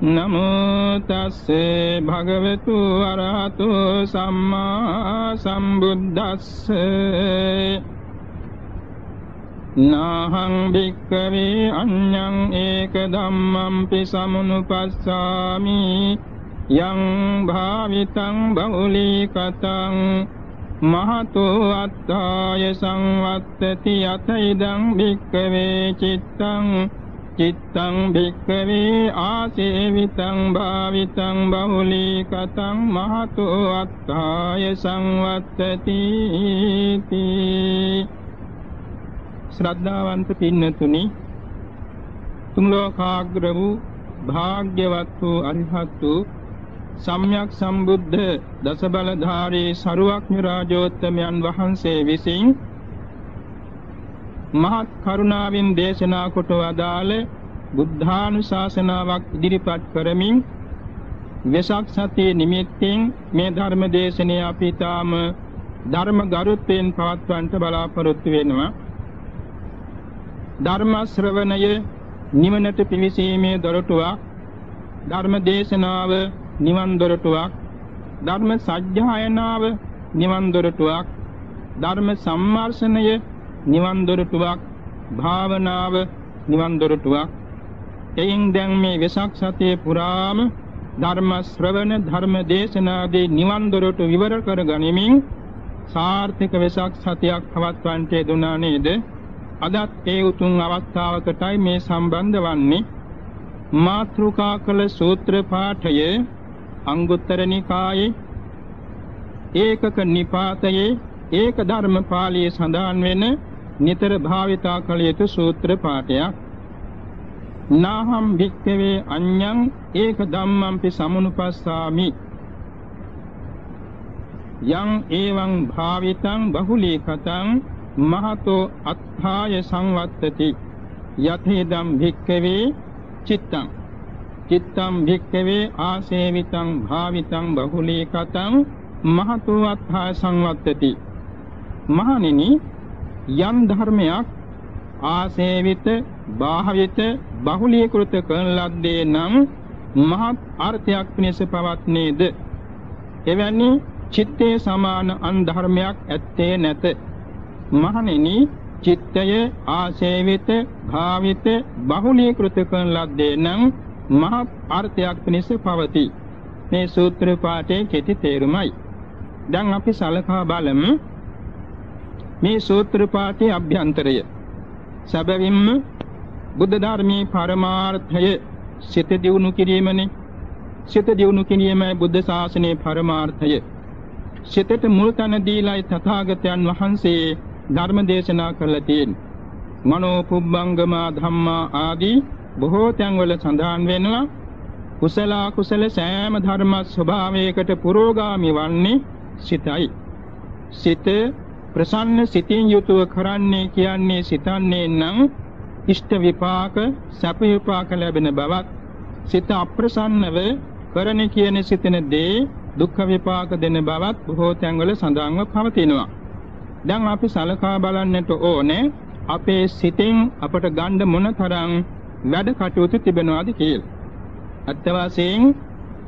නමෝ තස්සේ භගවතු අරහතෝ සම්මා සම්බුද්දස්සේ. නාහං භික්කවේ අඤ්ඤං ඒක ධම්මම්පි සමුනුපස්සාමි යං භාවිතං බෞලීකතං මහතෝ අත්තාය සංවත්තති. යතයිදං භික්කවේ චිත්තං. චිත්තං භික්ඛවේ ආසේවිතං භාවිතං බහුලීකතං මහතෝ අත්ථාය සංවත්තති ශ්‍රද්ධාවන්ත පින්නතුනි තුන් ලෝකාග්‍ර වූ භාග්‍යවත් වූ අරිහත් වූ සම්්‍යක් සම්බුද්ධ දසබලධාරී සරුවක්ඥ රාජෝත්තමයන් වහන්සේ විසින් මහත් කරුණාවෙන් දේශනා කොට වදාළ බුද්ධානුශාසනාවක් ඉදිරිපත් කරමින් වෙසක් සතියේ නිමිත්තෙන් මේ ධර්ම දේශනය අපි තාම ධර්ම ගරුත්වයෙන් පවත්වන්නට බලාපොරොත්තු වෙනවා. ධර්ම ශ්‍රවණය නිවනට පිවිසීමේ දොරටුවක් ධර්ම දේශනාව නිවන් දොරටුවක් ධර්ම සත්‍යයනාව නිවන් දොරටුවක් ධර්ම සම්මර්ෂණය නිවන් දොරටුවක් භාවනාව නිවන් දොරටුවක් එයින් දැන් මේ වෙසක් සතියේ පුරාම ධර්ම ශ්‍රවණ ධර්ම දේශනාදී නිවන් දොරටු විවර කර ගනිමින් සාර්ථක වෙසක් සතියක් පවත්වන්නට දුනා නේද? අදත් ඒ උතුම් අවස්ථාවකටයි මේ සම්බන්ධ වන්නේ. මාත්‍රුකා කළ සූත්‍ර පාඨය අංගුත්තර නිකායේ ඒකක නිපාතයේ ඒක ධර්ම පාළියේ සඳහන් වෙන නිතර භාවිතා කළ යුතු සූත්‍ර පාඨයක්. නාහම් භික්ඛවේ අඤ්ඤං ඒක ධම්මම්පි සමුනුපස්සාමි. යං එවං භාවිතං බහුලීකතං මහතෝ අත්ථාය සංවත්තති. යතේදම් භික්ඛවේ චිත්තං. චිත්තං භික්ඛවේ ආසේවිතං භාවිතං බහුලීකතං මහතෝ අත්ථාය සංවත්තති. මහණෙනි යම් ධර්මයක් ආසේවිත බාහවිත බහුලීකృత කරන ලද්දේ නම් මහත් අර්ථයක් පිණිස පවත්නේද? එවැනි චිත්තේ සමාන අන් ධර්මයක් ඇත්තේ නැත. මහණෙනි චිත්තය ආසේවිත භාවිත බහුලීකృత කරන ලද්දේ නම් මහත් අර්ථයක් පිණිස පවතී. මේ සූත්‍ර පාඨයේ කෙටි තේරුමයි. දැන් අපි සලකා බලමු මේ සූත්‍ර පාඨයේ අභ්‍යන්තරය. සැබවින්ම බුද්ධ ධර්මයේ පරමාර්ථය සිත දියුණු කිරීමනේ. සිත දියුණු කිරීමයි බුද්ධ ශාසනයේ පරමාර්ථය. සිතට මුල් තැන දීලායි තථාගතයන් වහන්සේ ධර්ම දේශනා කළා තියෙන්නේ. මනෝ පුබ්බංගම ධම්මා ආදී බොහෝ තැන්වල සඳහන් වෙනවා. කුසල කුසල සෑම ධර්ම ස්වභාවයකට පුරෝගාමි වන්නේ සිතයි. සිත ප්‍රසන්න සිතින් යුතුව කරන්නේ කියන්නේ සිතන්නේ නම් ඉෂ්ට විපාක සැප විපාක ලැබෙන බවත් සිත අප්‍රසන්නව කරන කියන සිතන දේ දුක්ඛ විපාක දෙන බවත් බොහෝ තැන්වල සඳහන්ව පවතිනවා. දැන් අපි සලකා බලන්නට ඕනේ අපේ සිතෙන් අපට ගන්න මොනතරම් වැඩ කටයුතු තිබෙනවද කියලා. අත්ත වශයෙන්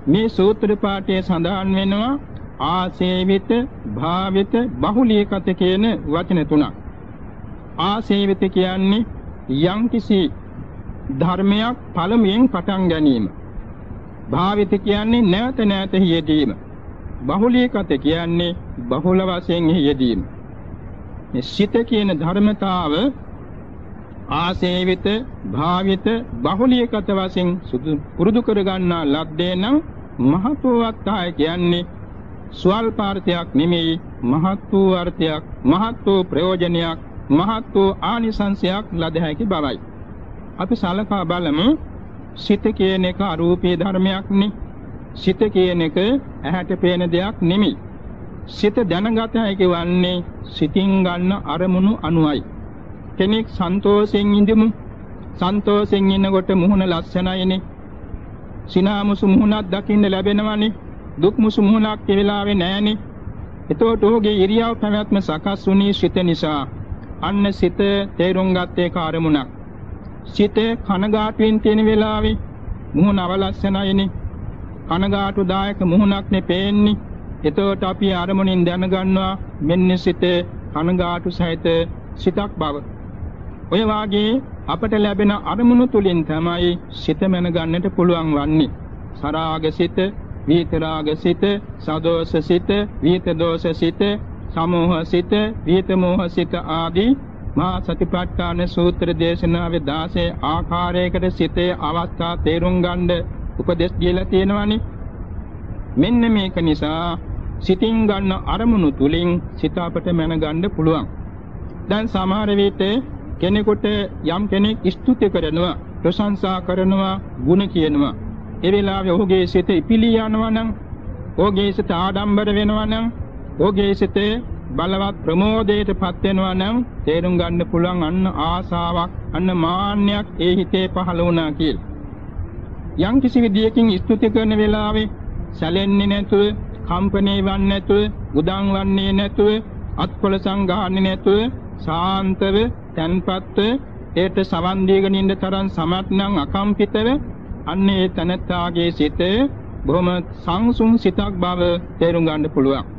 මේ සූත්‍ර පාඨයේ සඳහන් වෙනවා ආසේවිත භාවිත බහුලීකත කියන වචන තුනක්. ආසේවිත කියන්නේ යම්කිසි ධර්මයක් පළමුවෙන් පටන් ගැනීම. භාවිත කියන්නේ නැවත නැවත යෙදීම බහුලීකත කියන්නේ බහුල වශයෙන් යෙදීම මේ සිත කියන ධර්මතාව ආසේවිත භාවිත බහුලීකත වශයෙන් පුරුදු කර ගන්නා ලද්දේ නම් මහත් වූ අත්හය කියන්නේ ස්වල්පාර්ථයක් නෙමෙයි මහත් වූ අර්ථයක් මහත් වූ ප්‍රයෝජනයක් මහත් වූ ආනිසංසයක් ලද හැකි බවයි. අපි සලකා බලමු සිත කියන එක අරූපී ධර්මයක් නේ සිත කියන එක ඇහැට පේන දෙයක් නෙමෙයි. සිත දැනගත හැකි වන්නේ සිතින් ගන්න අරමුණු අනුවයි. කෙනෙක් සන්තෝෂෙන් ඉඳමු. සන්තෝෂෙන් ඉන්නකොට මුහුණ ලස්සනයිනේ. සිනාමුසු මුහුණක් දකින්න ලැබෙනවනේ. දුක් මුසු මුහුණක් ඒ වෙලාවේ නැහනේ. එතකොට ඔහුගේ ඉරියව් පැවැත්ම සකස් වුණේ සිත නිසා. අන්න සිත තේරුම් ගත්තේ කාර්මුණක් සිත කනගාටුවෙන් තියෙන වෙලාවේ මුහුණ අවලස්සනයිනේ. කනගාටුදායක මුහුණක් නේ පේන්නේ. එතකොට අපි අරමුණින් දැනගන්නවා මෙන්න සිත කනගාටු සහිත සිතක් බව. ඔය වාගේ අපට ලැබෙන අරමුණු තුලින් තමයි සිත මන ගන්නට පුළුවන් වන්නේ. සරාග සිත, විතරාග සිත, සදෝෂ සිත, විත දෝෂ සිත, සමෝහ සිත, විත මෝහ සිත ආදී මා සතිපට්ඨාන සූත්‍ර දේශනාවේ 16 ආකාරයකට සිතේ අවස්ථා තේරුම් ගන්න උපදෙස් දීලා තියෙනවානේ. මෙන්න මේක නිසා සිතින් ගන්න අරමුණු තුලින් සිත අපට මන ගන්න පුළුවන්. දැන් සමහර විට කෙනෙකුට යම් කෙනෙක් ස්තුති කරනවා ප්‍රශංසා කරනවා ಗುಣ කියනවා ඒ වෙලාවේ ඔහුගේ සිත ඉපිලී යනවා නම් ඔහුගේ සිත ආඩම්බර වෙනවා නම් ඔහුගේ සිත බලවත් ප්‍රමෝදයටපත් වෙනවා නම් තේරුම් ගන්න පුළුවන් අන්න ආසාවක් අන්න මාන්නයක් ඒ හිතේ පහළ වුණා කියලා. යම් කිසි විදියකින් ස්තුති කරන වෙලාවේ සැලෙන්නේ නැතුව, කම්පණේ වන්නේ නැතුව, උදන් වන්නේ නැතුව, අත්කොල සංගාන්නේ නැතුව සාන්තව තන්පත්ව ඒට සවන් දීගෙන ඉන්න තරම් සමත් නම් අකම්පිතව අන්නේ තනත්තාගේ සිත බොහොම සංසුන් සිතක් බව තේරුම් ගන්න පුළුවන්.